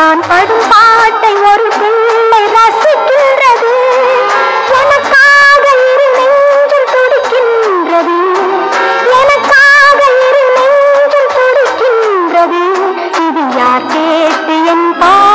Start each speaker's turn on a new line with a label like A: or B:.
A: நான் படும் பாட்டை ஒரு பிள்ளை ரசிக்கின்றது. எனக்காக இரு நெஞ்சம் துடிக்கின்றது. எனக்காக இரு நெஞ்சம் துடிக்கின்றது. இது யார் கேட்டு என் பா